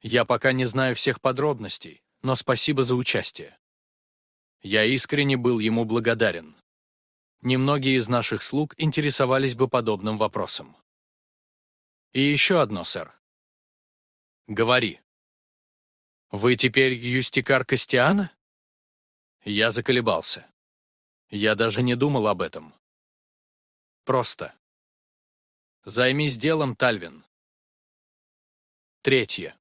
Я пока не знаю всех подробностей, но спасибо за участие. Я искренне был ему благодарен. Немногие из наших слуг интересовались бы подобным вопросом. И еще одно, сэр. Говори. Вы теперь юстикар Костиана? Я заколебался. Я даже не думал об этом. Просто. Займись делом, Тальвин. Третье.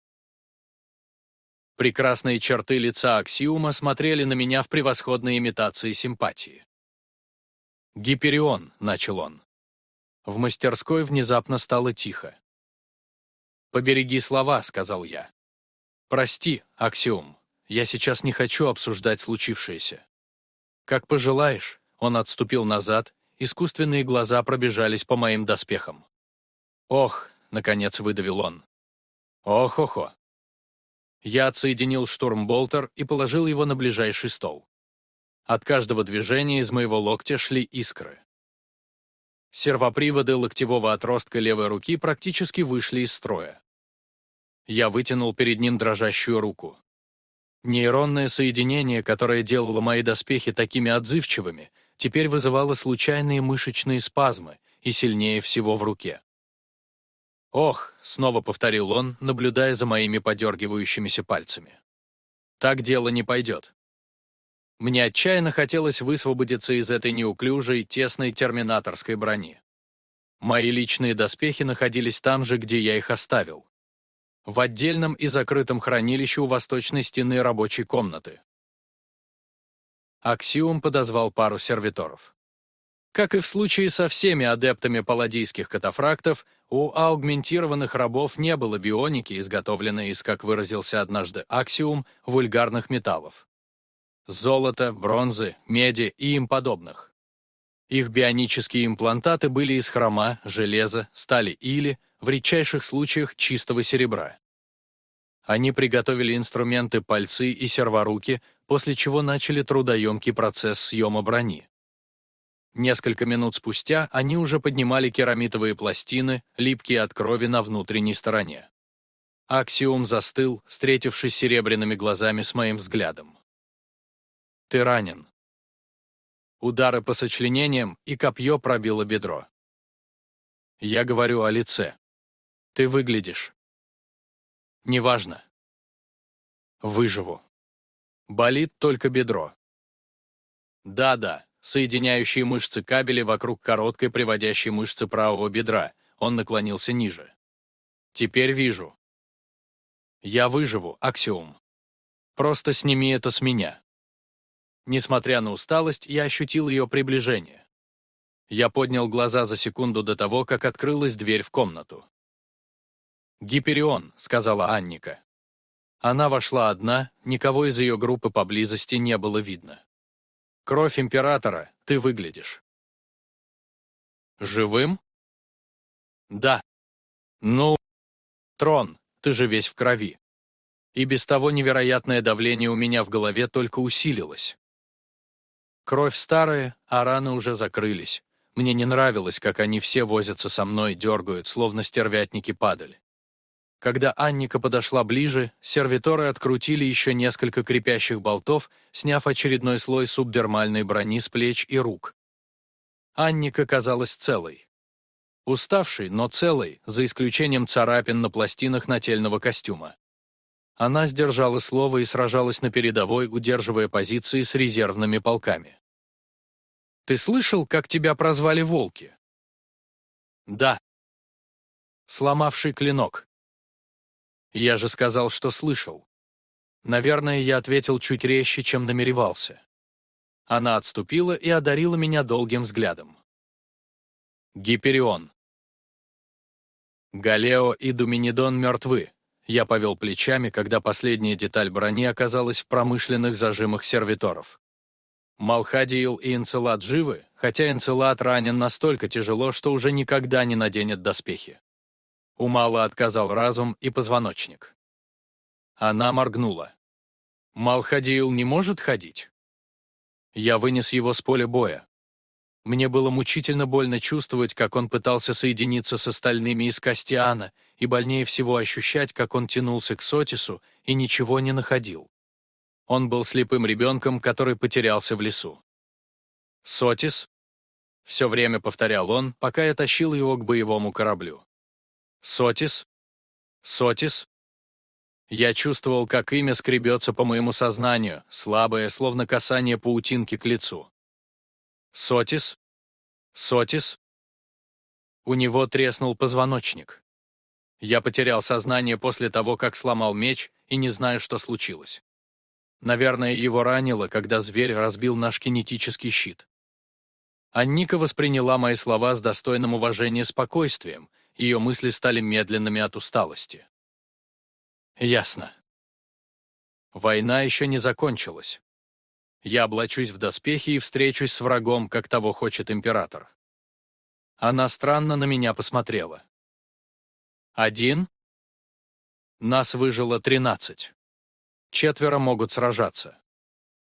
Прекрасные черты лица Аксиума смотрели на меня в превосходной имитации симпатии. «Гиперион», — начал он. В мастерской внезапно стало тихо. «Побереги слова», — сказал я. «Прости, Аксиум, я сейчас не хочу обсуждать случившееся». «Как пожелаешь», — он отступил назад, искусственные глаза пробежались по моим доспехам. «Ох», — наконец выдавил он. «Ох-охо». Я отсоединил штурмболтер и положил его на ближайший стол. От каждого движения из моего локтя шли искры. Сервоприводы локтевого отростка левой руки практически вышли из строя. Я вытянул перед ним дрожащую руку. Нейронное соединение, которое делало мои доспехи такими отзывчивыми, теперь вызывало случайные мышечные спазмы и сильнее всего в руке. «Ох», — снова повторил он, наблюдая за моими подергивающимися пальцами. «Так дело не пойдет». Мне отчаянно хотелось высвободиться из этой неуклюжей, тесной терминаторской брони. Мои личные доспехи находились там же, где я их оставил. В отдельном и закрытом хранилище у восточной стены рабочей комнаты. Аксиум подозвал пару сервиторов. Как и в случае со всеми адептами палладийских катафрактов, у аугментированных рабов не было бионики, изготовленной из, как выразился однажды Аксиум, вульгарных металлов. Золота, бронзы, меди и им подобных. Их бионические имплантаты были из хрома, железа, стали или, в редчайших случаях, чистого серебра. Они приготовили инструменты пальцы и серворуки, после чего начали трудоемкий процесс съема брони. Несколько минут спустя они уже поднимали керамитовые пластины, липкие от крови на внутренней стороне. Аксиум застыл, встретившись серебряными глазами с моим взглядом. «Ты ранен». Удары по сочленениям, и копье пробило бедро. Я говорю о лице. Ты выглядишь. Неважно. Выживу. Болит только бедро. Да-да, соединяющие мышцы кабели вокруг короткой приводящей мышцы правого бедра. Он наклонился ниже. Теперь вижу. Я выживу, Аксиум. Просто сними это с меня. Несмотря на усталость, я ощутил ее приближение. Я поднял глаза за секунду до того, как открылась дверь в комнату. «Гиперион», — сказала Анника. Она вошла одна, никого из ее группы поблизости не было видно. Кровь императора, ты выглядишь. Живым? Да. Ну, трон, ты же весь в крови. И без того невероятное давление у меня в голове только усилилось. Кровь старая, а раны уже закрылись. Мне не нравилось, как они все возятся со мной, дергают, словно стервятники падали. Когда Анника подошла ближе, сервиторы открутили еще несколько крепящих болтов, сняв очередной слой субдермальной брони с плеч и рук. Анника казалась целой. Уставшей, но целой, за исключением царапин на пластинах нательного костюма. Она сдержала слово и сражалась на передовой, удерживая позиции с резервными полками. «Ты слышал, как тебя прозвали волки?» «Да». «Сломавший клинок», я же сказал, что слышал. Наверное, я ответил чуть резче, чем намеревался. Она отступила и одарила меня долгим взглядом. Гиперион. Галео и Думинидон мертвы. Я повел плечами, когда последняя деталь брони оказалась в промышленных зажимах сервиторов. Малхадиил и Энцелад живы, хотя Энцелад ранен настолько тяжело, что уже никогда не наденет доспехи. У Мала отказал разум и позвоночник. Она моргнула. Малхадиил не может ходить? Я вынес его с поля боя. Мне было мучительно больно чувствовать, как он пытался соединиться с остальными из Кастиана, и больнее всего ощущать, как он тянулся к Сотису и ничего не находил. Он был слепым ребенком, который потерялся в лесу. «Сотис?» — все время повторял он, пока я тащил его к боевому кораблю. «Сотис? Сотис?» Я чувствовал, как имя скребется по моему сознанию, слабое, словно касание паутинки к лицу. Сотис? Сотис? У него треснул позвоночник. Я потерял сознание после того, как сломал меч, и не знаю, что случилось. Наверное, его ранило, когда зверь разбил наш кинетический щит. Анника восприняла мои слова с достойным уважения спокойствием, ее мысли стали медленными от усталости. Ясно. Война еще не закончилась. Я облачусь в доспехи и встречусь с врагом, как того хочет император. Она странно на меня посмотрела. Один? Нас выжило тринадцать. Четверо могут сражаться.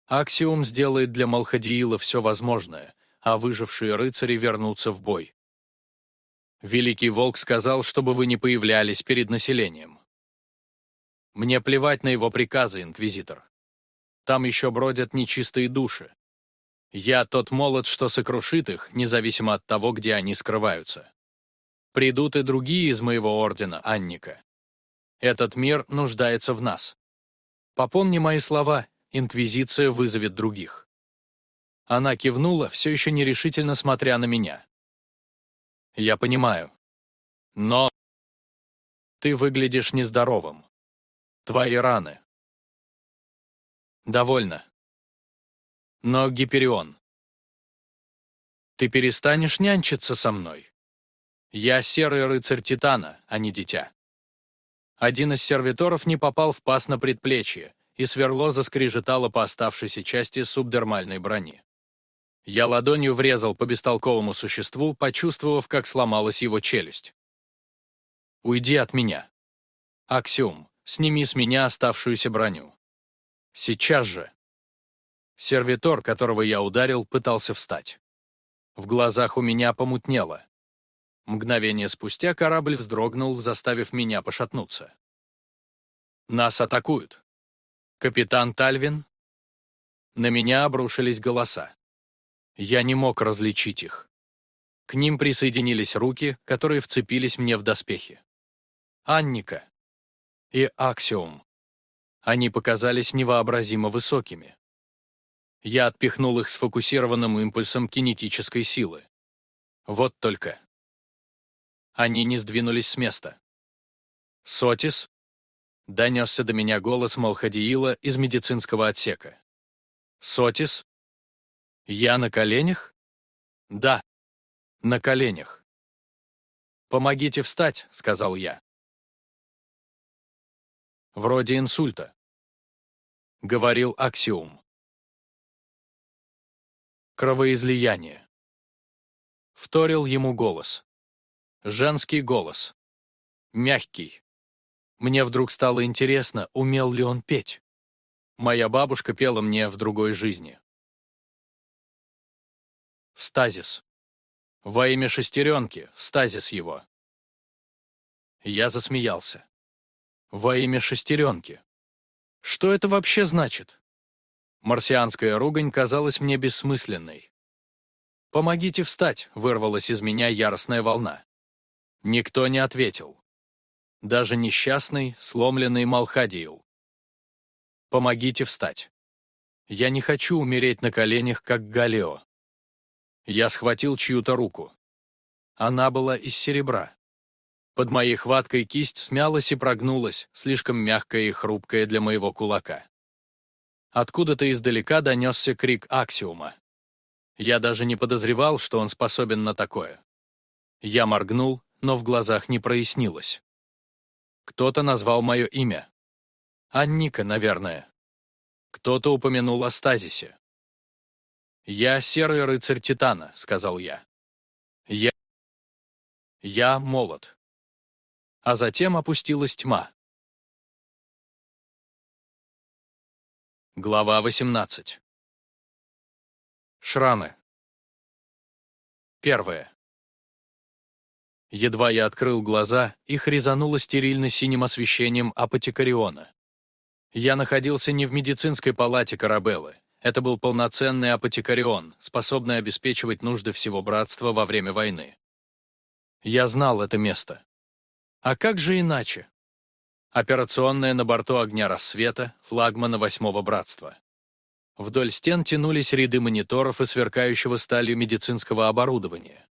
Аксиум сделает для Малхадиила все возможное, а выжившие рыцари вернутся в бой. Великий Волк сказал, чтобы вы не появлялись перед населением. Мне плевать на его приказы, инквизитор. Там еще бродят нечистые души. Я тот молот, что сокрушит их, независимо от того, где они скрываются. Придут и другие из моего ордена, Анника. Этот мир нуждается в нас. Попомни мои слова, Инквизиция вызовет других. Она кивнула, все еще нерешительно смотря на меня. Я понимаю. Но... Ты выглядишь нездоровым. Твои раны. Довольно. Но, Гиперион, ты перестанешь нянчиться со мной? Я серый рыцарь Титана, а не дитя. Один из сервиторов не попал в паз на предплечье, и сверло заскрежетало по оставшейся части субдермальной брони. Я ладонью врезал по бестолковому существу, почувствовав, как сломалась его челюсть. «Уйди от меня. Аксиум, Сними с меня оставшуюся броню. Сейчас же. Сервитор, которого я ударил, пытался встать. В глазах у меня помутнело. Мгновение спустя корабль вздрогнул, заставив меня пошатнуться. Нас атакуют. Капитан Тальвин? На меня обрушились голоса. Я не мог различить их. К ним присоединились руки, которые вцепились мне в доспехи. Анника и Аксиум. Они показались невообразимо высокими. Я отпихнул их сфокусированным импульсом кинетической силы. Вот только. Они не сдвинулись с места. «Сотис?» — донесся до меня голос Малхадиила из медицинского отсека. «Сотис?» «Я на коленях?» «Да, на коленях». «Помогите встать», — сказал я. Вроде инсульта. Говорил Аксиум. Кровоизлияние. Вторил ему голос. Женский голос. Мягкий. Мне вдруг стало интересно, умел ли он петь. Моя бабушка пела мне в другой жизни. В стазис. Во имя шестеренки, в стазис его. Я засмеялся. Во имя шестеренки. Что это вообще значит? Марсианская ругань казалась мне бессмысленной. «Помогите встать!» — вырвалась из меня яростная волна. Никто не ответил. Даже несчастный, сломленный Малхадиил. «Помогите встать!» Я не хочу умереть на коленях, как Галео. Я схватил чью-то руку. Она была из серебра. Под моей хваткой кисть смялась и прогнулась, слишком мягкая и хрупкая для моего кулака. Откуда-то издалека донесся крик Аксиума. Я даже не подозревал, что он способен на такое. Я моргнул, но в глазах не прояснилось. Кто-то назвал мое имя. Анника, наверное. Кто-то упомянул о стазисе. «Я серый рыцарь Титана», — сказал я. «Я... я молот» а затем опустилась тьма. Глава 18. Шрамы. Первое. Едва я открыл глаза, их резануло стерильно-синим освещением апотекариона. Я находился не в медицинской палате Карабеллы. Это был полноценный апотекарион, способный обеспечивать нужды всего братства во время войны. Я знал это место. А как же иначе? Операционная на борту огня рассвета, флагмана восьмого братства. Вдоль стен тянулись ряды мониторов и сверкающего сталью медицинского оборудования.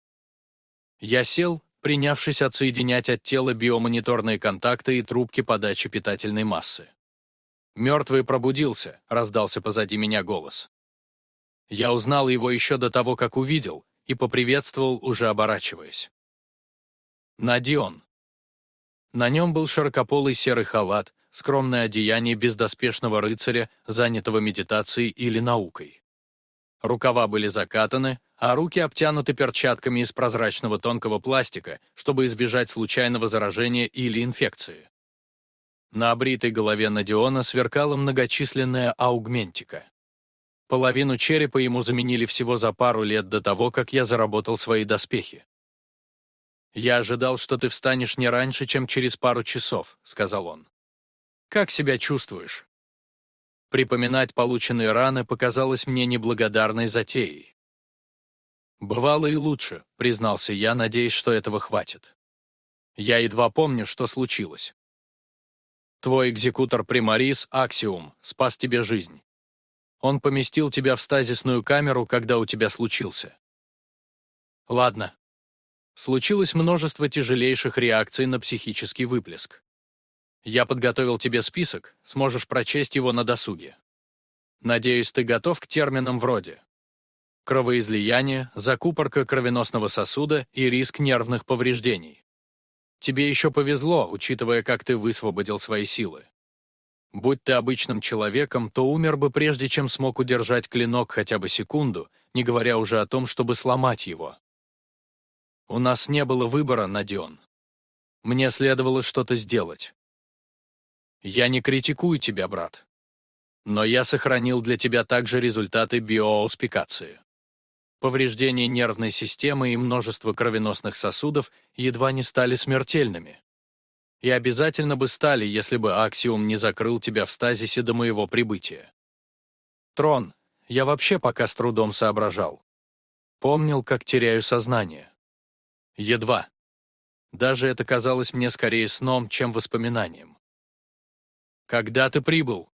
Я сел, принявшись отсоединять от тела биомониторные контакты и трубки подачи питательной массы. «Мертвый пробудился», — раздался позади меня голос. Я узнал его еще до того, как увидел, и поприветствовал, уже оборачиваясь. Надион. На нем был широкополый серый халат, скромное одеяние бездоспешного рыцаря, занятого медитацией или наукой. Рукава были закатаны, а руки обтянуты перчатками из прозрачного тонкого пластика, чтобы избежать случайного заражения или инфекции. На обритой голове Надиона сверкала многочисленная аугментика. Половину черепа ему заменили всего за пару лет до того, как я заработал свои доспехи. «Я ожидал, что ты встанешь не раньше, чем через пару часов», — сказал он. «Как себя чувствуешь?» Припоминать полученные раны показалось мне неблагодарной затеей. «Бывало и лучше», — признался я, надеясь, что этого хватит. «Я едва помню, что случилось. Твой экзекутор Примарис Аксиум спас тебе жизнь. Он поместил тебя в стазисную камеру, когда у тебя случился. Ладно. Случилось множество тяжелейших реакций на психический выплеск. Я подготовил тебе список, сможешь прочесть его на досуге. Надеюсь, ты готов к терминам вроде кровоизлияние, закупорка кровеносного сосуда и риск нервных повреждений. Тебе еще повезло, учитывая, как ты высвободил свои силы. Будь ты обычным человеком, то умер бы прежде, чем смог удержать клинок хотя бы секунду, не говоря уже о том, чтобы сломать его. У нас не было выбора, Надион. Мне следовало что-то сделать. Я не критикую тебя, брат. Но я сохранил для тебя также результаты биоауспикации. Повреждение нервной системы и множество кровеносных сосудов едва не стали смертельными. И обязательно бы стали, если бы Аксиум не закрыл тебя в стазисе до моего прибытия. Трон, я вообще пока с трудом соображал. Помнил, как теряю сознание. Едва. Даже это казалось мне скорее сном, чем воспоминанием. «Когда ты прибыл?»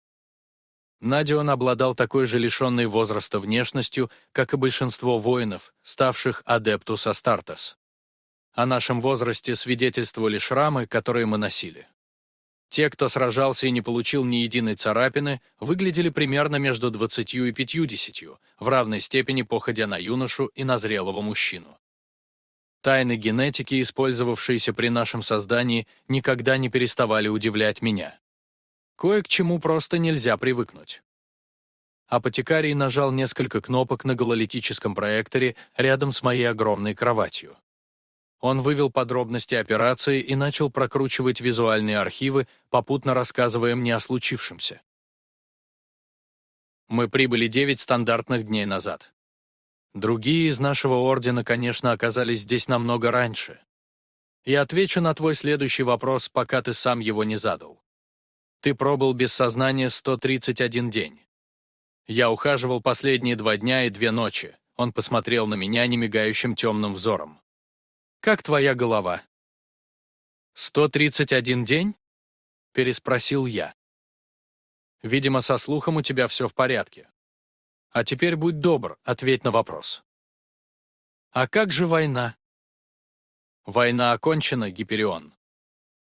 Надион обладал такой же лишенной возраста внешностью, как и большинство воинов, ставших адептус Астартес. О нашем возрасте свидетельствовали шрамы, которые мы носили. Те, кто сражался и не получил ни единой царапины, выглядели примерно между 20 и 50, в равной степени походя на юношу и на зрелого мужчину. Тайны генетики, использовавшиеся при нашем создании, никогда не переставали удивлять меня. Кое к чему просто нельзя привыкнуть. Апотекарий нажал несколько кнопок на гололитическом проекторе рядом с моей огромной кроватью. Он вывел подробности операции и начал прокручивать визуальные архивы, попутно рассказывая мне о случившемся. Мы прибыли девять стандартных дней назад. Другие из нашего ордена, конечно, оказались здесь намного раньше. Я отвечу на твой следующий вопрос, пока ты сам его не задал. Ты пробыл без сознания 131 день. Я ухаживал последние два дня и две ночи. Он посмотрел на меня немигающим темным взором. Как твоя голова? 131 день? Переспросил я. Видимо, со слухом у тебя все в порядке. А теперь будь добр, ответь на вопрос. А как же война? Война окончена, Гиперион.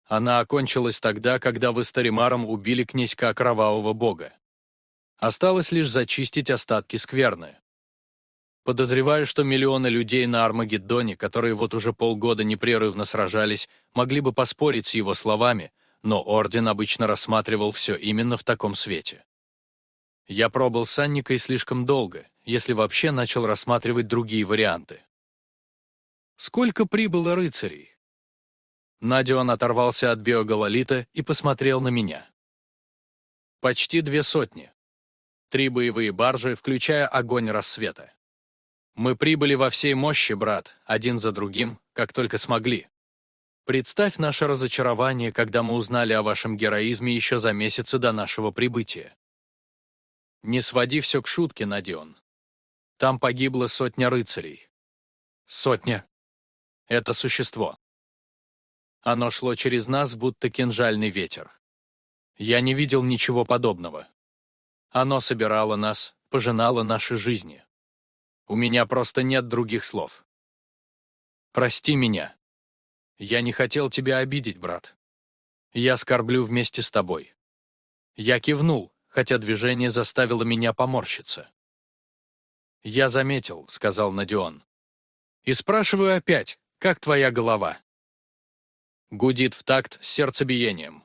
Она окончилась тогда, когда вы с Таримаром убили князька Кровавого Бога. Осталось лишь зачистить остатки скверны. Подозреваю, что миллионы людей на Армагеддоне, которые вот уже полгода непрерывно сражались, могли бы поспорить с его словами, но Орден обычно рассматривал все именно в таком свете. Я пробыл с Анникой слишком долго, если вообще начал рассматривать другие варианты. Сколько прибыло рыцарей? Надион оторвался от биогололита и посмотрел на меня. Почти две сотни. Три боевые баржи, включая огонь рассвета. Мы прибыли во всей мощи, брат, один за другим, как только смогли. Представь наше разочарование, когда мы узнали о вашем героизме еще за месяцы до нашего прибытия. Не своди все к шутке, Надион. Там погибло сотня рыцарей. Сотня. Это существо. Оно шло через нас, будто кинжальный ветер. Я не видел ничего подобного. Оно собирало нас, пожинало наши жизни. У меня просто нет других слов. Прости меня. Я не хотел тебя обидеть, брат. Я скорблю вместе с тобой. Я кивнул, хотя движение заставило меня поморщиться. «Я заметил», — сказал Надион. «И спрашиваю опять, как твоя голова?» Гудит в такт с сердцебиением.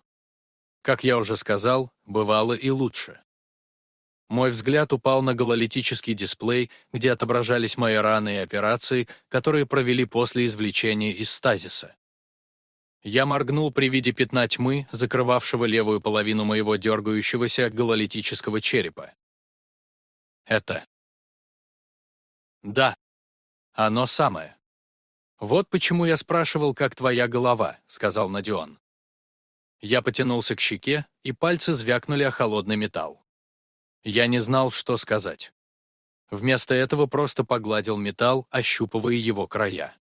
Как я уже сказал, бывало и лучше. Мой взгляд упал на гололитический дисплей, где отображались мои раны и операции, которые провели после извлечения из стазиса. Я моргнул при виде пятна тьмы, закрывавшего левую половину моего дергающегося гололитического черепа. Это. Да. Оно самое. Вот почему я спрашивал, как твоя голова, сказал Надион. Я потянулся к щеке, и пальцы звякнули о холодный металл. Я не знал, что сказать. Вместо этого просто погладил металл, ощупывая его края.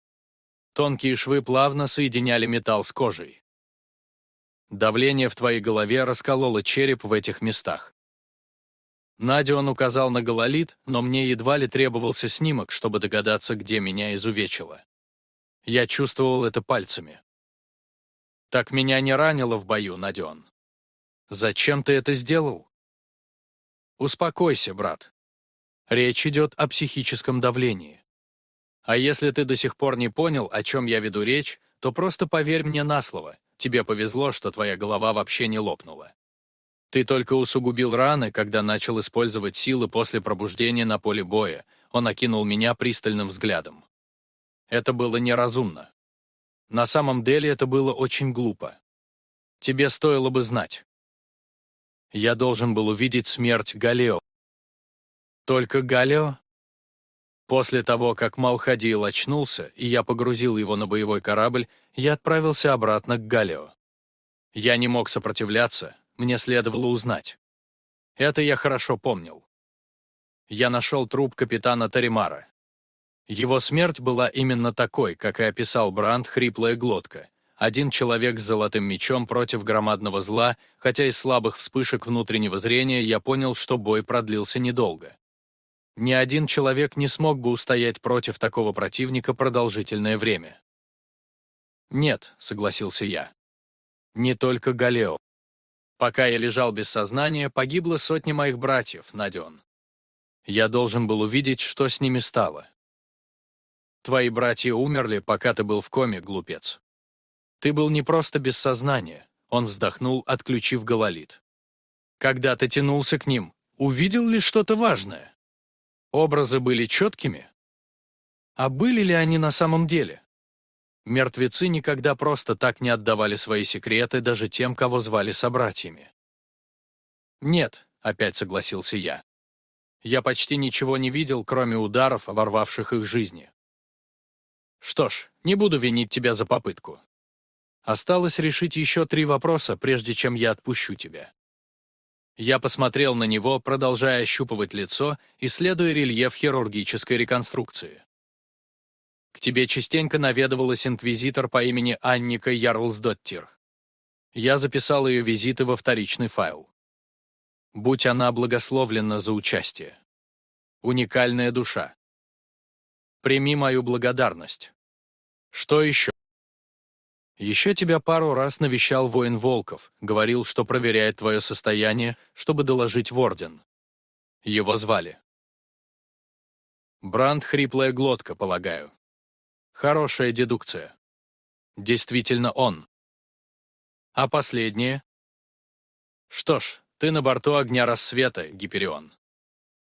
Тонкие швы плавно соединяли металл с кожей. Давление в твоей голове раскололо череп в этих местах. Надя он указал на гололит, но мне едва ли требовался снимок, чтобы догадаться, где меня изувечило. Я чувствовал это пальцами. Так меня не ранило в бою, Наден. Зачем ты это сделал? Успокойся, брат. Речь идет о психическом давлении. А если ты до сих пор не понял, о чем я веду речь, то просто поверь мне на слово. Тебе повезло, что твоя голова вообще не лопнула. Ты только усугубил раны, когда начал использовать силы после пробуждения на поле боя. Он окинул меня пристальным взглядом. Это было неразумно. На самом деле это было очень глупо. Тебе стоило бы знать. Я должен был увидеть смерть Галео. Только Галео? После того, как Малхадиил очнулся, и я погрузил его на боевой корабль, я отправился обратно к Галио. Я не мог сопротивляться, мне следовало узнать. Это я хорошо помнил. Я нашел труп капитана Таримара. Его смерть была именно такой, как и описал Бранд хриплая глотка. Один человек с золотым мечом против громадного зла, хотя из слабых вспышек внутреннего зрения я понял, что бой продлился недолго. Ни один человек не смог бы устоять против такого противника продолжительное время. «Нет», — согласился я. «Не только Галео. Пока я лежал без сознания, погибло сотни моих братьев, Наден. Я должен был увидеть, что с ними стало. Твои братья умерли, пока ты был в коме, глупец. Ты был не просто без сознания, он вздохнул, отключив гололит. Когда ты тянулся к ним, увидел ли что-то важное? Образы были четкими? А были ли они на самом деле? Мертвецы никогда просто так не отдавали свои секреты даже тем, кого звали собратьями. «Нет», — опять согласился я. «Я почти ничего не видел, кроме ударов, оборвавших их жизни». «Что ж, не буду винить тебя за попытку. Осталось решить еще три вопроса, прежде чем я отпущу тебя». Я посмотрел на него, продолжая ощупывать лицо, исследуя рельеф хирургической реконструкции. К тебе частенько наведывалась инквизитор по имени Анника Ярлсдоттир. Я записал ее визиты во вторичный файл. Будь она благословлена за участие. Уникальная душа. Прими мою благодарность. Что еще? Еще тебя пару раз навещал воин Волков, говорил, что проверяет твое состояние, чтобы доложить в Орден. Его звали. Бранд хриплая глотка, полагаю. Хорошая дедукция. Действительно он. А последнее? Что ж, ты на борту огня рассвета, Гиперион.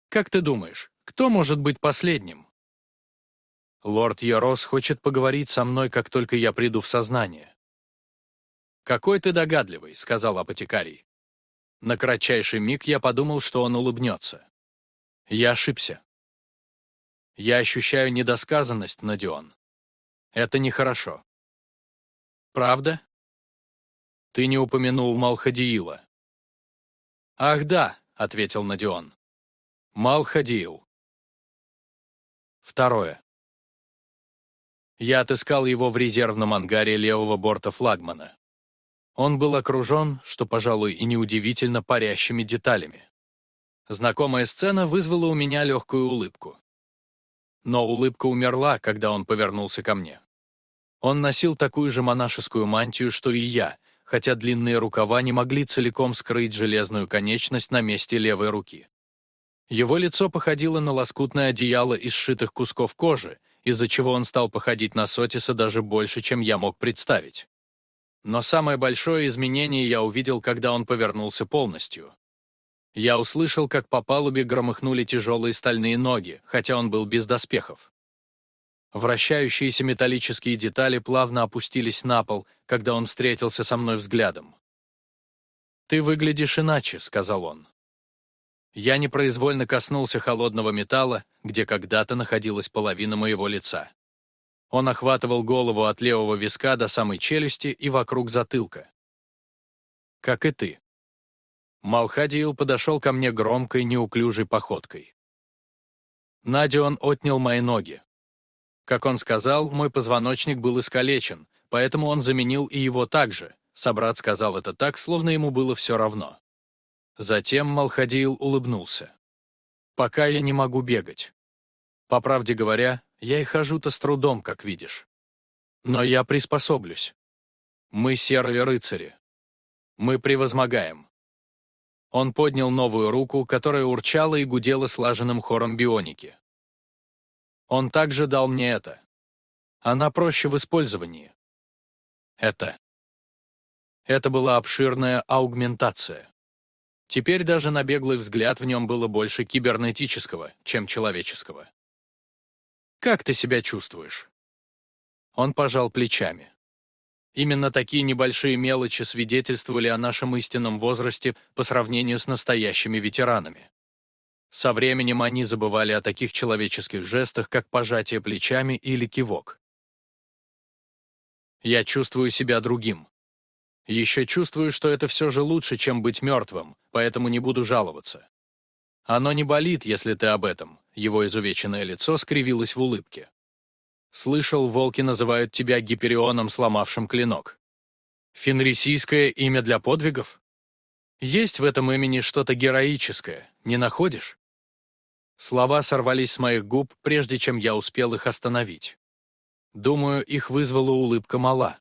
Как ты думаешь, кто может быть последним? Лорд Ярос хочет поговорить со мной, как только я приду в сознание. «Какой ты догадливый», — сказал апотекарий. На кратчайший миг я подумал, что он улыбнется. Я ошибся. Я ощущаю недосказанность, Надион. Это нехорошо. Правда? Ты не упомянул Малхадиила. Ах да, ответил Надион. Малхадиил. Второе. Я отыскал его в резервном ангаре левого борта флагмана. Он был окружен, что, пожалуй, и неудивительно, парящими деталями. Знакомая сцена вызвала у меня легкую улыбку. Но улыбка умерла, когда он повернулся ко мне. Он носил такую же монашескую мантию, что и я, хотя длинные рукава не могли целиком скрыть железную конечность на месте левой руки. Его лицо походило на лоскутное одеяло из сшитых кусков кожи, из-за чего он стал походить на Сотиса даже больше, чем я мог представить. Но самое большое изменение я увидел, когда он повернулся полностью. Я услышал, как по палубе громыхнули тяжелые стальные ноги, хотя он был без доспехов. Вращающиеся металлические детали плавно опустились на пол, когда он встретился со мной взглядом. «Ты выглядишь иначе», — сказал он. Я непроизвольно коснулся холодного металла, где когда-то находилась половина моего лица. Он охватывал голову от левого виска до самой челюсти и вокруг затылка. «Как и ты». Малхадиил подошел ко мне громкой, неуклюжей походкой. Надион отнял мои ноги. Как он сказал, мой позвоночник был искалечен, поэтому он заменил и его также. Собрат сказал это так, словно ему было все равно. Затем Малхадиил улыбнулся. «Пока я не могу бегать. По правде говоря, я и хожу-то с трудом, как видишь. Но я приспособлюсь. Мы серые рыцари. Мы превозмогаем». Он поднял новую руку, которая урчала и гудела слаженным хором бионики. Он также дал мне это. Она проще в использовании. Это. Это была обширная аугментация. Теперь даже на беглый взгляд в нем было больше кибернетического, чем человеческого. «Как ты себя чувствуешь?» Он пожал плечами. Именно такие небольшие мелочи свидетельствовали о нашем истинном возрасте по сравнению с настоящими ветеранами. Со временем они забывали о таких человеческих жестах, как пожатие плечами или кивок. «Я чувствую себя другим», еще чувствую, что это все же лучше, чем быть мертвым, поэтому не буду жаловаться. Оно не болит, если ты об этом. Его изувеченное лицо скривилось в улыбке. Слышал, волки называют тебя гиперионом, сломавшим клинок. Фенрисийское имя для подвигов? Есть в этом имени что-то героическое, не находишь? Слова сорвались с моих губ, прежде чем я успел их остановить. Думаю, их вызвала улыбка мала.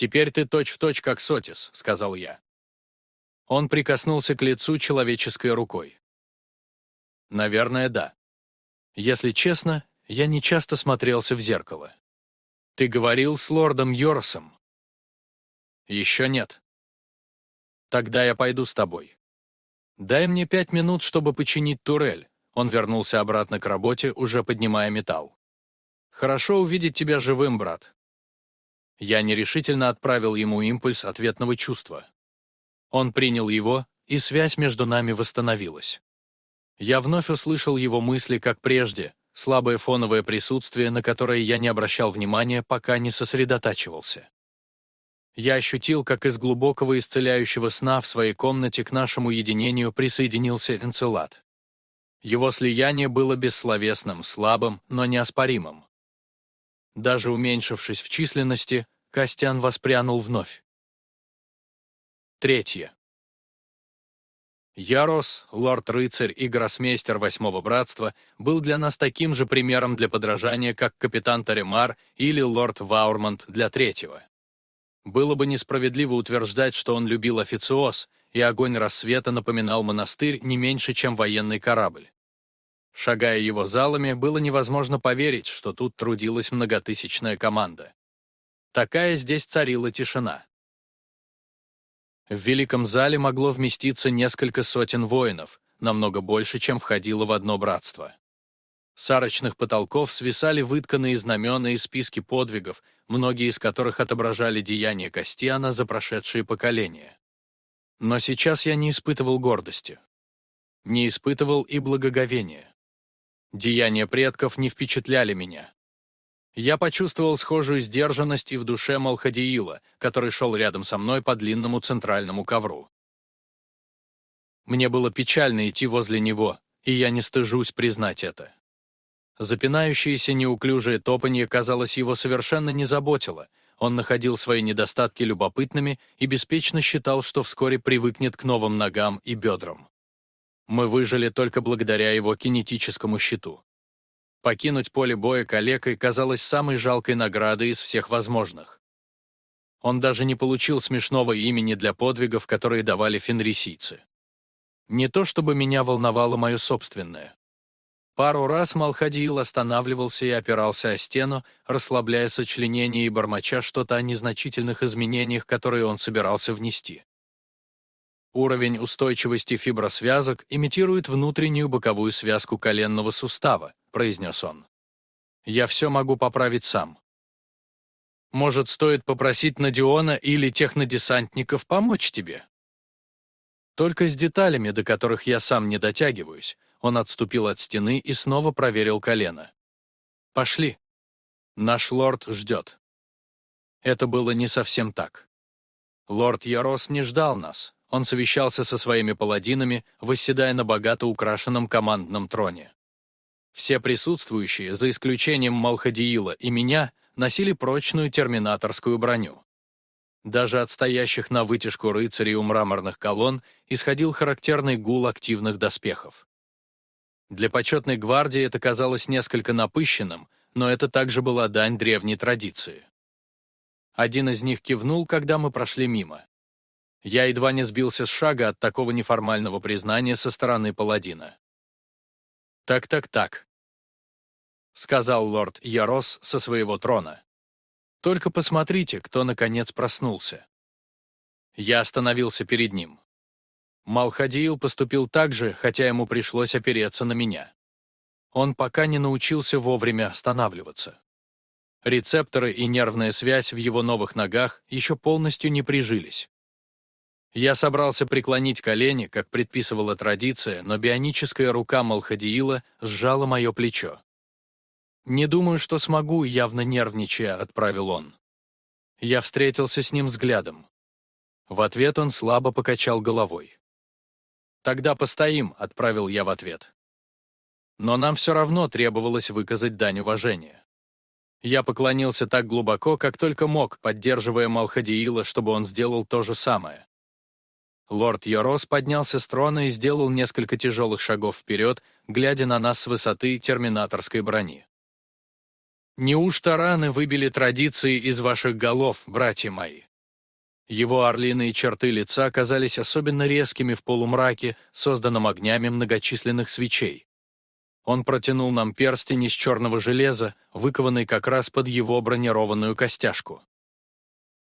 «Теперь ты точь-в-точь точь как Сотис», — сказал я. Он прикоснулся к лицу человеческой рукой. «Наверное, да. Если честно, я не часто смотрелся в зеркало. Ты говорил с лордом Йорсом?» «Еще нет». «Тогда я пойду с тобой. Дай мне пять минут, чтобы починить турель». Он вернулся обратно к работе, уже поднимая металл. «Хорошо увидеть тебя живым, брат. Я нерешительно отправил ему импульс ответного чувства. Он принял его, и связь между нами восстановилась. Я вновь услышал его мысли, как прежде, слабое фоновое присутствие, на которое я не обращал внимания, пока не сосредотачивался. Я ощутил, как из глубокого исцеляющего сна в своей комнате к нашему единению присоединился Энцелад. Его слияние было бессловесным, слабым, но неоспоримым. Даже уменьшившись в численности, Костян воспрянул вновь. Третье. Ярос, лорд-рыцарь и гроссмейстер Восьмого Братства, был для нас таким же примером для подражания, как капитан Таремар или лорд Ваурмонт для Третьего. Было бы несправедливо утверждать, что он любил официоз, и огонь рассвета напоминал монастырь не меньше, чем военный корабль. Шагая его залами, было невозможно поверить, что тут трудилась многотысячная команда. Такая здесь царила тишина. В великом зале могло вместиться несколько сотен воинов, намного больше, чем входило в одно братство. С арочных потолков свисали вытканные знамена и списки подвигов, многие из которых отображали деяния Костиана за прошедшие поколения. Но сейчас я не испытывал гордости. Не испытывал и благоговения. Деяния предков не впечатляли меня. Я почувствовал схожую сдержанность и в душе Малхадиила, который шел рядом со мной по длинному центральному ковру. Мне было печально идти возле него, и я не стыжусь признать это. Запинающееся неуклюжее топанье, казалось, его совершенно не заботило. Он находил свои недостатки любопытными и беспечно считал, что вскоре привыкнет к новым ногам и бедрам. Мы выжили только благодаря его кинетическому щиту. Покинуть поле боя калекой казалось самой жалкой наградой из всех возможных. Он даже не получил смешного имени для подвигов, которые давали фенрисийцы. Не то чтобы меня волновало мое собственное. Пару раз Малхадиил останавливался и опирался о стену, расслабляя сочленение и бормоча что-то о незначительных изменениях, которые он собирался внести. Уровень устойчивости фибросвязок имитирует внутреннюю боковую связку коленного сустава, произнес он. Я все могу поправить сам. Может, стоит попросить Надиона или технодесантников помочь тебе? Только с деталями, до которых я сам не дотягиваюсь, он отступил от стены и снова проверил колено. «Пошли. Наш лорд ждет». Это было не совсем так. Лорд Ярос не ждал нас, он совещался со своими паладинами, восседая на богато украшенном командном троне. Все присутствующие, за исключением Малхадиила и меня, носили прочную терминаторскую броню. Даже от стоящих на вытяжку рыцарей у мраморных колонн исходил характерный гул активных доспехов. Для почетной гвардии это казалось несколько напыщенным, но это также была дань древней традиции. Один из них кивнул, когда мы прошли мимо. Я едва не сбился с шага от такого неформального признания со стороны паладина. «Так-так-так», — сказал лорд Ярос со своего трона. «Только посмотрите, кто наконец проснулся». Я остановился перед ним. Малхадиил поступил так же, хотя ему пришлось опереться на меня. Он пока не научился вовремя останавливаться. Рецепторы и нервная связь в его новых ногах еще полностью не прижились. Я собрался преклонить колени, как предписывала традиция, но бионическая рука Малхадиила сжала мое плечо. «Не думаю, что смогу», — явно нервничая, отправил он. Я встретился с ним взглядом. В ответ он слабо покачал головой. «Тогда постоим», — отправил я в ответ. Но нам все равно требовалось выказать дань уважения. Я поклонился так глубоко, как только мог, поддерживая Малхадиила, чтобы он сделал то же самое. Лорд Йорос поднялся с трона и сделал несколько тяжелых шагов вперед, глядя на нас с высоты терминаторской брони. «Неужто раны выбили традиции из ваших голов, братья мои?» Его орлиные черты лица казались особенно резкими в полумраке, созданном огнями многочисленных свечей. Он протянул нам перстень из черного железа, выкованный как раз под его бронированную костяшку.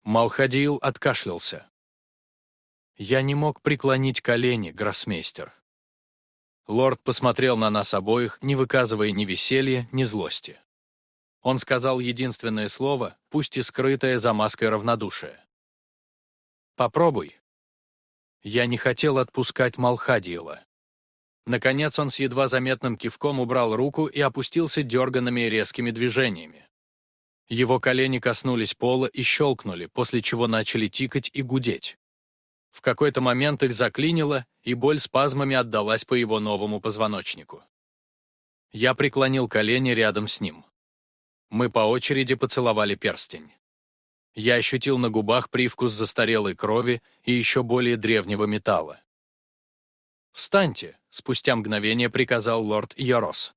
Малхадиил откашлялся. Я не мог преклонить колени, гроссмейстер. Лорд посмотрел на нас обоих, не выказывая ни веселья, ни злости. Он сказал единственное слово, пусть и скрытое за маской равнодушия. «Попробуй». Я не хотел отпускать Малхадиила. Наконец он с едва заметным кивком убрал руку и опустился дерганными резкими движениями. Его колени коснулись пола и щелкнули, после чего начали тикать и гудеть. В какой-то момент их заклинило, и боль спазмами отдалась по его новому позвоночнику. Я преклонил колени рядом с ним. Мы по очереди поцеловали перстень. Я ощутил на губах привкус застарелой крови и еще более древнего металла. «Встаньте», — спустя мгновение приказал лорд Ярос.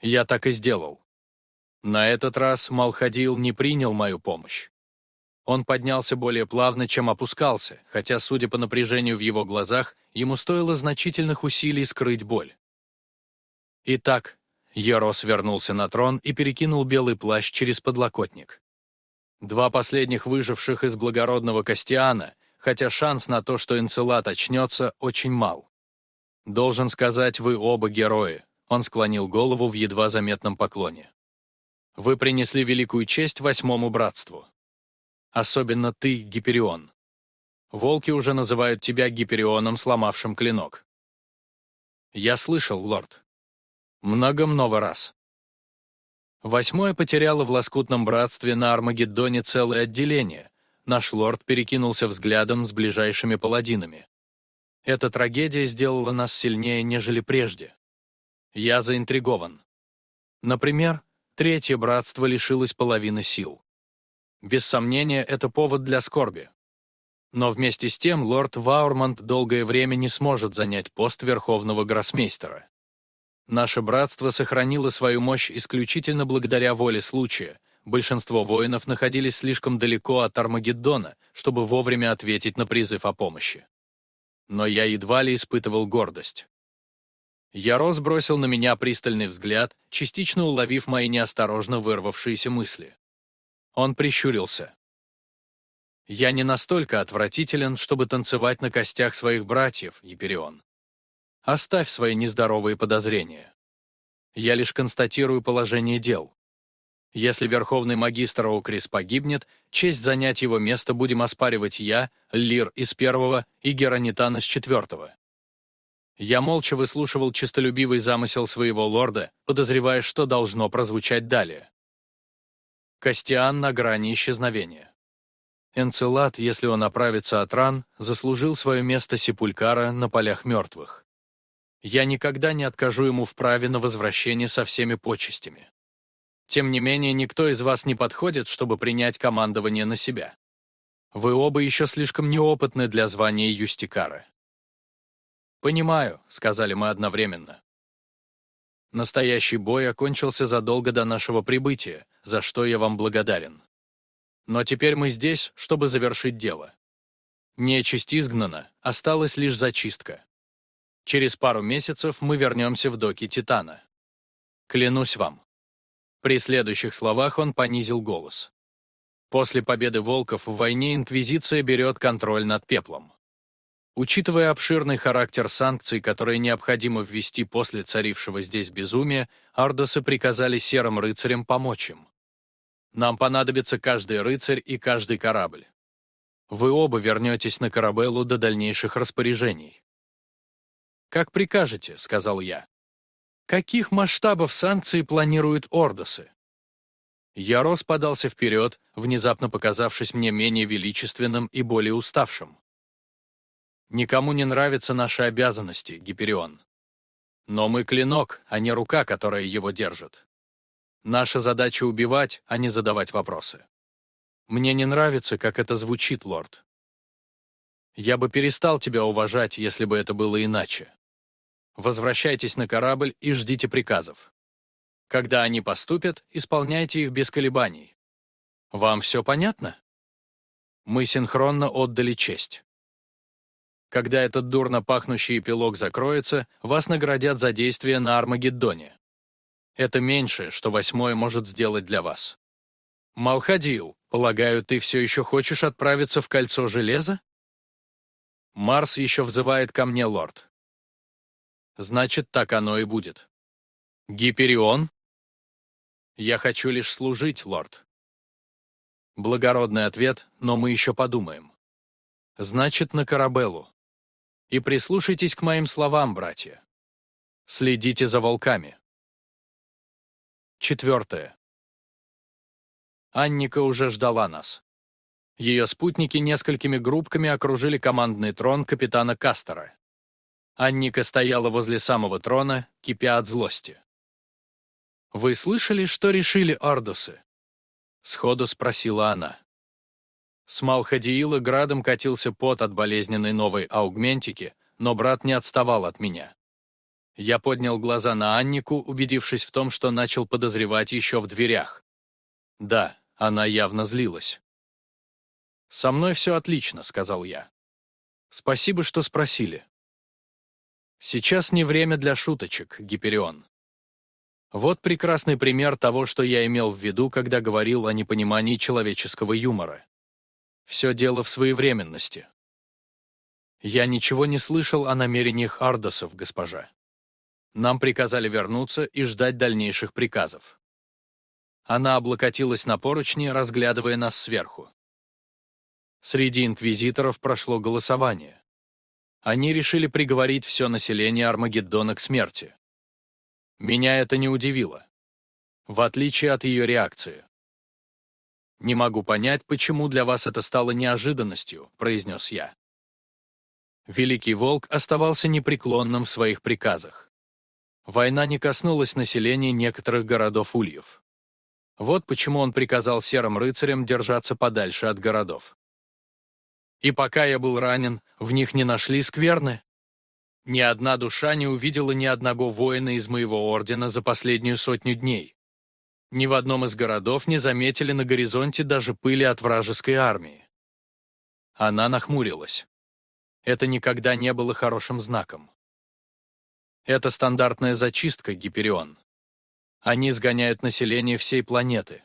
Я так и сделал. На этот раз Малхадил не принял мою помощь. Он поднялся более плавно, чем опускался, хотя, судя по напряжению в его глазах, ему стоило значительных усилий скрыть боль. Итак, Ерос вернулся на трон и перекинул белый плащ через подлокотник. Два последних выживших из благородного Костиана, хотя шанс на то, что Энцелад очнется, очень мал. «Должен сказать, вы оба герои», — он склонил голову в едва заметном поклоне. «Вы принесли великую честь восьмому братству. Особенно ты, Гиперион. Волки уже называют тебя Гиперионом, сломавшим клинок. Я слышал, лорд. Много-много раз. Восьмое потеряло в лоскутном братстве на Армагеддоне целое отделение. Наш лорд перекинулся взглядом с ближайшими паладинами. Эта трагедия сделала нас сильнее, нежели прежде. Я заинтригован. Например, третье братство лишилось половины сил. Без сомнения, это повод для скорби. Но вместе с тем лорд Ваурмонт долгое время не сможет занять пост верховного гроссмейстера. Наше братство сохранило свою мощь исключительно благодаря воле случая. Большинство воинов находились слишком далеко от Армагеддона, чтобы вовремя ответить на призыв о помощи. Но я едва ли испытывал гордость. Ярос бросил на меня пристальный взгляд, частично уловив мои неосторожно вырвавшиеся мысли. Он прищурился. «Я не настолько отвратителен, чтобы танцевать на костях своих братьев, Еперион. Оставь свои нездоровые подозрения. Я лишь констатирую положение дел. Если верховный магистр Окрис погибнет, честь занять его место будем оспаривать я, Лир из первого и Геронитан из четвертого. Я молча выслушивал честолюбивый замысел своего лорда, подозревая, что должно прозвучать далее. Костиан на грани исчезновения. Энцелад, если он оправится от ран, заслужил свое место сепулькара на полях мертвых. Я никогда не откажу ему в праве на возвращение со всеми почестями. Тем не менее, никто из вас не подходит, чтобы принять командование на себя. Вы оба еще слишком неопытны для звания юстикара. «Понимаю», — сказали мы одновременно. Настоящий бой окончился задолго до нашего прибытия, за что я вам благодарен. Но теперь мы здесь, чтобы завершить дело. Нечисть изгнана, осталась лишь зачистка. Через пару месяцев мы вернемся в доки Титана. Клянусь вам. При следующих словах он понизил голос. После победы волков в войне Инквизиция берет контроль над пеплом. Учитывая обширный характер санкций, которые необходимо ввести после царившего здесь безумия, Ардосы приказали серым рыцарям помочь им. Нам понадобится каждый рыцарь и каждый корабль. Вы оба вернетесь на Карабеллу до дальнейших распоряжений. «Как прикажете», — сказал я. «Каких масштабов санкций планируют Ордосы?» Ярос подался вперед, внезапно показавшись мне менее величественным и более уставшим. «Никому не нравятся наши обязанности, Гиперион. Но мы клинок, а не рука, которая его держит. Наша задача убивать, а не задавать вопросы. Мне не нравится, как это звучит, лорд. Я бы перестал тебя уважать, если бы это было иначе. Возвращайтесь на корабль и ждите приказов. Когда они поступят, исполняйте их без колебаний. Вам все понятно? Мы синхронно отдали честь. Когда этот дурно пахнущий эпилог закроется, вас наградят за действия на Армагеддоне. Это меньшее, что восьмое может сделать для вас. Малхадил, полагаю, ты все еще хочешь отправиться в Кольцо Железа? Марс еще взывает ко мне, лорд. Значит, так оно и будет. Гиперион? Я хочу лишь служить, лорд. Благородный ответ, но мы еще подумаем. Значит, на Карабеллу. И прислушайтесь к моим словам, братья. Следите за волками. Четвертое. Анника уже ждала нас. Ее спутники несколькими группками окружили командный трон капитана Кастера. Анника стояла возле самого трона, кипя от злости. «Вы слышали, что решили Ардусы?» Сходу спросила она. С Малхадиила градом катился пот от болезненной новой аугментики, но брат не отставал от меня. Я поднял глаза на Аннику, убедившись в том, что начал подозревать еще в дверях. Да, она явно злилась. «Со мной все отлично», — сказал я. «Спасибо, что спросили». Сейчас не время для шуточек, Гиперион. Вот прекрасный пример того, что я имел в виду, когда говорил о непонимании человеческого юмора. Все дело в своевременности. Я ничего не слышал о намерениях Ардосов, госпожа. Нам приказали вернуться и ждать дальнейших приказов. Она облокотилась на поручни, разглядывая нас сверху. Среди инквизиторов прошло голосование. Они решили приговорить все население Армагеддона к смерти. Меня это не удивило. В отличие от ее реакции. «Не могу понять, почему для вас это стало неожиданностью», — произнес я. Великий Волк оставался непреклонным в своих приказах. Война не коснулась населения некоторых городов Ульев. Вот почему он приказал серым рыцарям держаться подальше от городов. И пока я был ранен, в них не нашли скверны. Ни одна душа не увидела ни одного воина из моего ордена за последнюю сотню дней. Ни в одном из городов не заметили на горизонте даже пыли от вражеской армии. Она нахмурилась. Это никогда не было хорошим знаком. Это стандартная зачистка, Гиперион. Они сгоняют население всей планеты.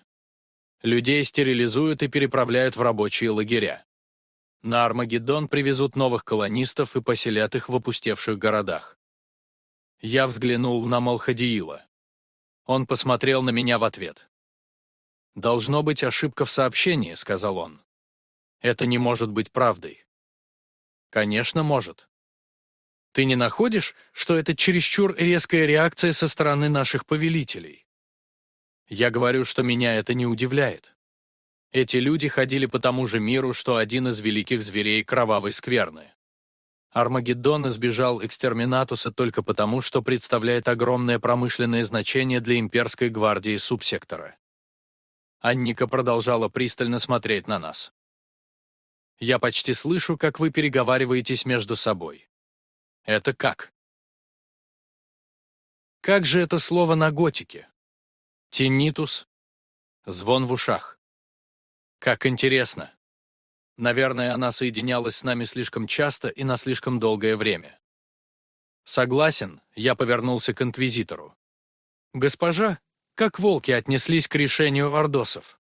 Людей стерилизуют и переправляют в рабочие лагеря. На Армагеддон привезут новых колонистов и поселят их в опустевших городах. Я взглянул на Малхадиила. Он посмотрел на меня в ответ. «Должно быть ошибка в сообщении», — сказал он. «Это не может быть правдой». «Конечно, может. Ты не находишь, что это чересчур резкая реакция со стороны наших повелителей? Я говорю, что меня это не удивляет. Эти люди ходили по тому же миру, что один из великих зверей кровавой скверны. Армагеддон избежал экстерминатуса только потому, что представляет огромное промышленное значение для имперской гвардии субсектора. Анника продолжала пристально смотреть на нас. «Я почти слышу, как вы переговариваетесь между собой. Это как? Как же это слово на готике? Тинитус? Звон в ушах. Как интересно. Наверное, она соединялась с нами слишком часто и на слишком долгое время. Согласен, я повернулся к инквизитору. Госпожа, как волки отнеслись к решению ордосов?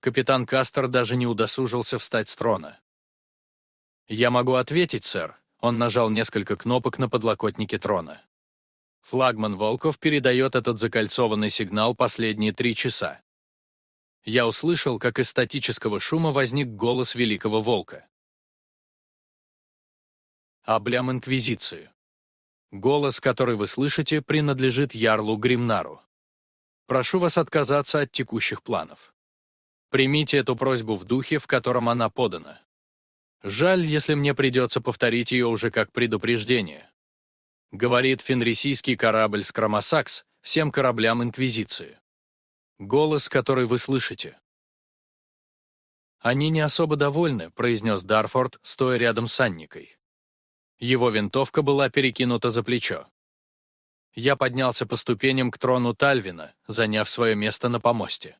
Капитан Кастер даже не удосужился встать с трона. «Я могу ответить, сэр», он нажал несколько кнопок на подлокотнике трона. Флагман Волков передает этот закольцованный сигнал последние три часа. Я услышал, как из статического шума возник голос Великого Волка. Облям Инквизицию. Голос, который вы слышите, принадлежит Ярлу Гримнару. Прошу вас отказаться от текущих планов. Примите эту просьбу в духе, в котором она подана. Жаль, если мне придется повторить ее уже как предупреждение. Говорит фенрисийский корабль «Скромосакс» всем кораблям Инквизиции. Голос, который вы слышите. «Они не особо довольны», — произнес Дарфорд, стоя рядом с Анникой. Его винтовка была перекинута за плечо. Я поднялся по ступеням к трону Тальвина, заняв свое место на помосте.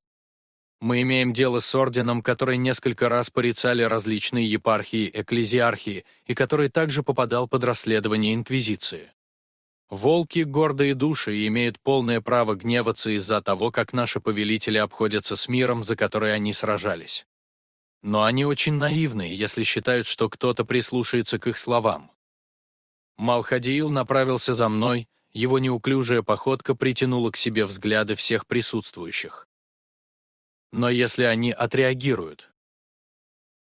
Мы имеем дело с орденом, который несколько раз порицали различные епархии, экклезиархии, и который также попадал под расследование Инквизиции. Волки — гордые души и имеют полное право гневаться из-за того, как наши повелители обходятся с миром, за который они сражались. Но они очень наивны, если считают, что кто-то прислушается к их словам. Малхадиил направился за мной, его неуклюжая походка притянула к себе взгляды всех присутствующих. Но если они отреагируют?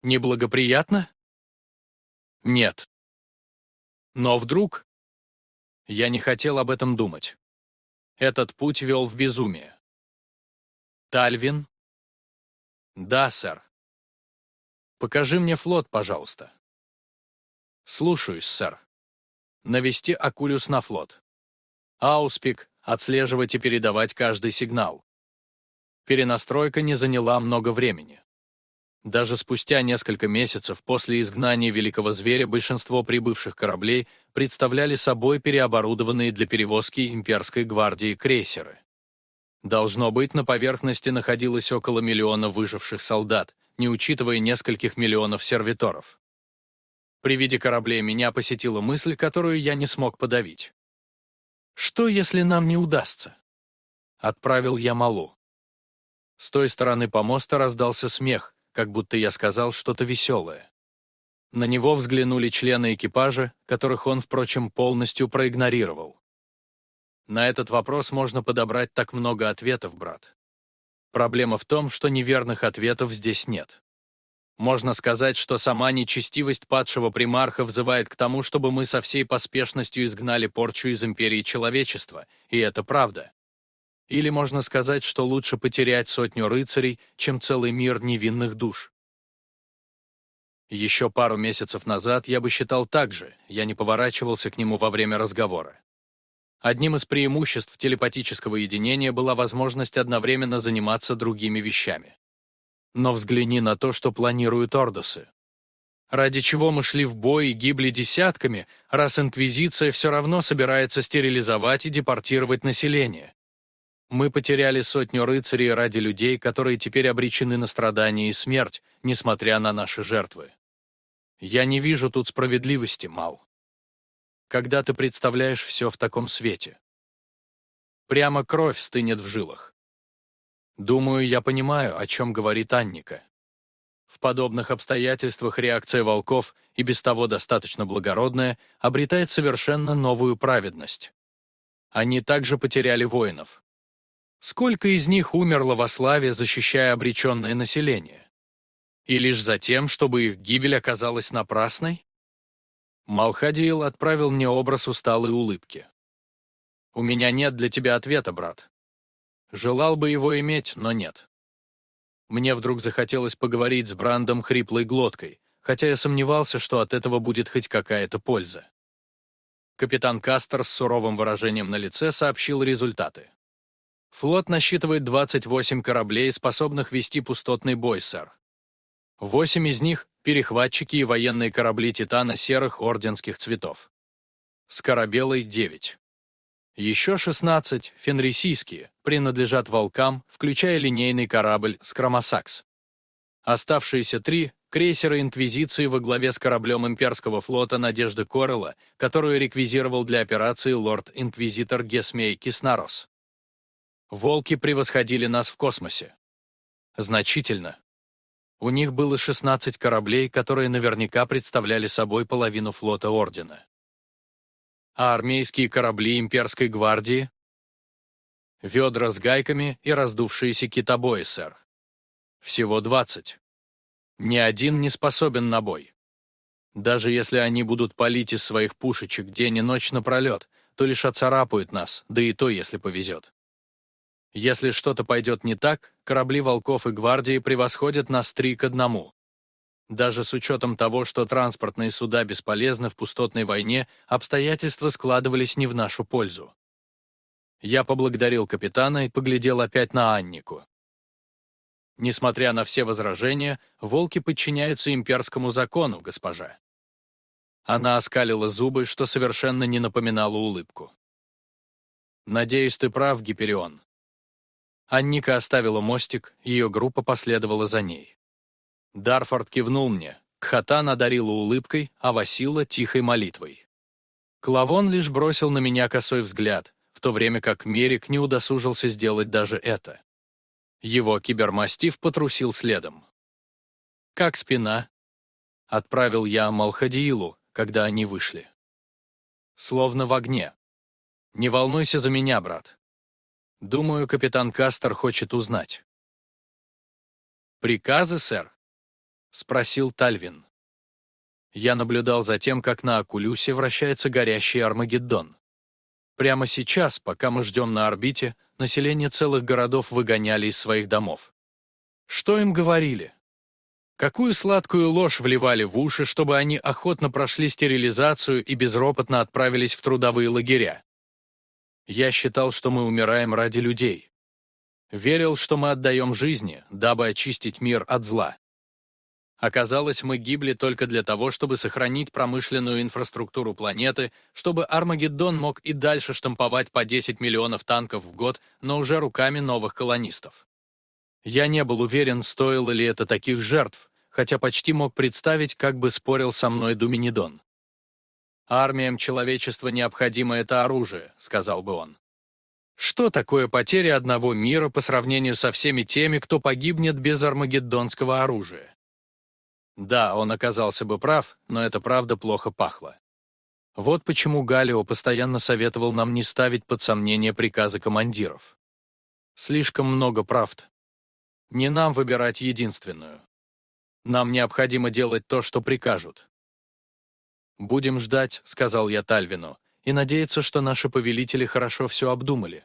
Неблагоприятно? Нет. Но вдруг? Я не хотел об этом думать. Этот путь вел в безумие. Тальвин? Да, сэр. Покажи мне флот, пожалуйста. Слушаюсь, сэр. Навести Акулюс на флот. Ауспик, отслеживать и передавать каждый сигнал. Перенастройка не заняла много времени. Даже спустя несколько месяцев после изгнания Великого Зверя большинство прибывших кораблей представляли собой переоборудованные для перевозки имперской гвардии крейсеры. Должно быть, на поверхности находилось около миллиона выживших солдат, не учитывая нескольких миллионов сервиторов. При виде кораблей меня посетила мысль, которую я не смог подавить. «Что, если нам не удастся?» Отправил я Малу. С той стороны помоста раздался смех, как будто я сказал что-то веселое. На него взглянули члены экипажа, которых он, впрочем, полностью проигнорировал. На этот вопрос можно подобрать так много ответов, брат. Проблема в том, что неверных ответов здесь нет. Можно сказать, что сама нечестивость падшего примарха взывает к тому, чтобы мы со всей поспешностью изгнали порчу из империи человечества, и это правда. Или можно сказать, что лучше потерять сотню рыцарей, чем целый мир невинных душ. Еще пару месяцев назад я бы считал так же, я не поворачивался к нему во время разговора. Одним из преимуществ телепатического единения была возможность одновременно заниматься другими вещами. Но взгляни на то, что планируют ордосы. Ради чего мы шли в бой и гибли десятками, раз Инквизиция все равно собирается стерилизовать и депортировать население. Мы потеряли сотню рыцарей ради людей, которые теперь обречены на страдания и смерть, несмотря на наши жертвы. Я не вижу тут справедливости, Мал. Когда ты представляешь все в таком свете. Прямо кровь стынет в жилах. Думаю, я понимаю, о чем говорит Анника. В подобных обстоятельствах реакция волков, и без того достаточно благородная, обретает совершенно новую праведность. Они также потеряли воинов. Сколько из них умерло во славе, защищая обреченное население? И лишь затем, чтобы их гибель оказалась напрасной? Малхадиил отправил мне образ усталой улыбки. «У меня нет для тебя ответа, брат. Желал бы его иметь, но нет». Мне вдруг захотелось поговорить с Брандом хриплой глоткой, хотя я сомневался, что от этого будет хоть какая-то польза. Капитан Кастер с суровым выражением на лице сообщил результаты. Флот насчитывает 28 кораблей, способных вести пустотный бой, сэр. Восемь из них — перехватчики и военные корабли «Титана» серых орденских цветов. Скоробелый — девять. Еще 16 фенрисийские принадлежат волкам, включая линейный корабль «Скромосакс». Оставшиеся три — крейсеры Инквизиции во главе с кораблем имперского флота «Надежды Корелла», которую реквизировал для операции лорд-инквизитор Гесмей Киснарос. Волки превосходили нас в космосе. Значительно. У них было 16 кораблей, которые наверняка представляли собой половину флота Ордена. А армейские корабли имперской гвардии? Ведра с гайками и раздувшиеся китобои, сэр. Всего 20. Ни один не способен на бой. Даже если они будут палить из своих пушечек день и ночь напролет, то лишь оцарапают нас, да и то, если повезет. Если что-то пойдет не так, корабли «Волков» и «Гвардии» превосходят нас три к одному. Даже с учетом того, что транспортные суда бесполезны в пустотной войне, обстоятельства складывались не в нашу пользу. Я поблагодарил капитана и поглядел опять на Аннику. Несмотря на все возражения, волки подчиняются имперскому закону, госпожа. Она оскалила зубы, что совершенно не напоминало улыбку. «Надеюсь, ты прав, Гиперион. Анника оставила мостик, ее группа последовала за ней. Дарфорд кивнул мне, Кхатан одарила улыбкой, а Васила — тихой молитвой. Клавон лишь бросил на меня косой взгляд, в то время как Мерик не удосужился сделать даже это. Его кибермастив потрусил следом. «Как спина?» — отправил я Малхадиилу, когда они вышли. «Словно в огне. Не волнуйся за меня, брат. Думаю, капитан Кастер хочет узнать. «Приказы, сэр?» — спросил Тальвин. Я наблюдал за тем, как на Акулюсе вращается горящий Армагеддон. Прямо сейчас, пока мы ждем на орбите, население целых городов выгоняли из своих домов. Что им говорили? Какую сладкую ложь вливали в уши, чтобы они охотно прошли стерилизацию и безропотно отправились в трудовые лагеря? Я считал, что мы умираем ради людей. Верил, что мы отдаем жизни, дабы очистить мир от зла. Оказалось, мы гибли только для того, чтобы сохранить промышленную инфраструктуру планеты, чтобы Армагеддон мог и дальше штамповать по 10 миллионов танков в год, но уже руками новых колонистов. Я не был уверен, стоило ли это таких жертв, хотя почти мог представить, как бы спорил со мной Думинидон. «Армиям человечества необходимо это оружие», — сказал бы он. Что такое потеря одного мира по сравнению со всеми теми, кто погибнет без армагеддонского оружия? Да, он оказался бы прав, но эта правда плохо пахла. Вот почему Галио постоянно советовал нам не ставить под сомнение приказы командиров. Слишком много правд. Не нам выбирать единственную. Нам необходимо делать то, что прикажут. «Будем ждать», — сказал я Тальвину, «и надеяться, что наши повелители хорошо все обдумали».